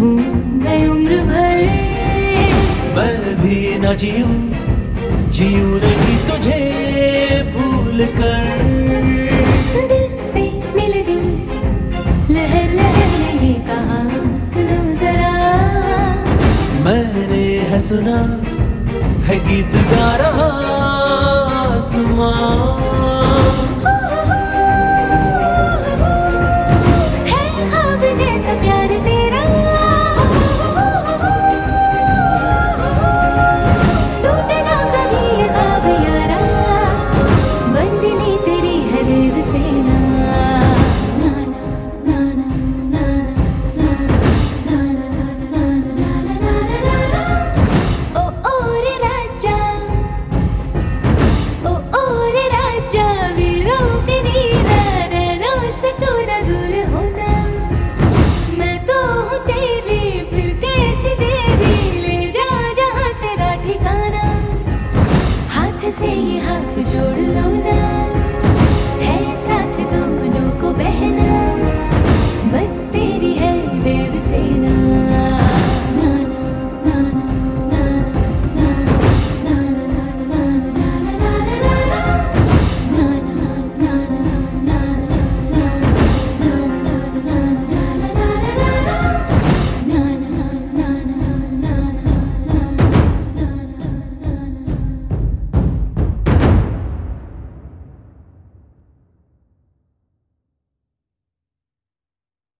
यही मैं उम्र भर। मैं भी न जीऊं जीऊं नहीं तुझे भूल कर दिल से मिले दिल लहर लहर ने ये कहा सुनो जरा। मैंने है सुना है गीत गा रहा आसमां।